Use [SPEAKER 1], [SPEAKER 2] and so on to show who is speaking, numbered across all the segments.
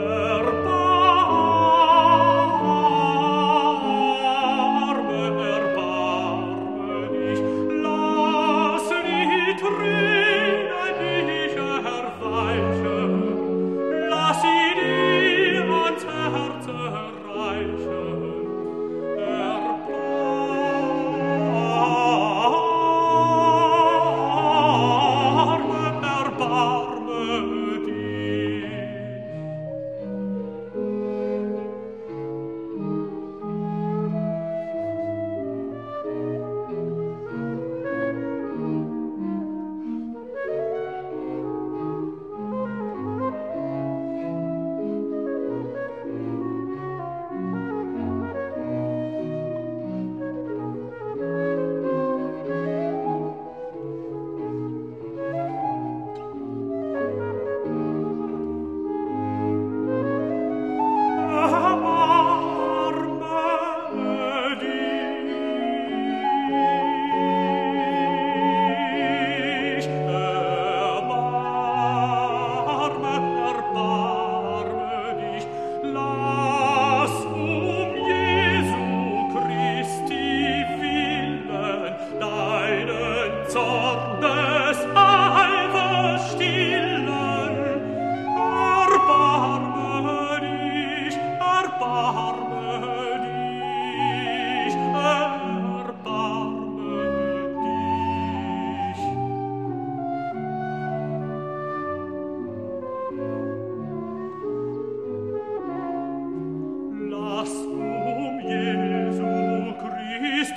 [SPEAKER 1] Oh.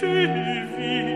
[SPEAKER 1] still wie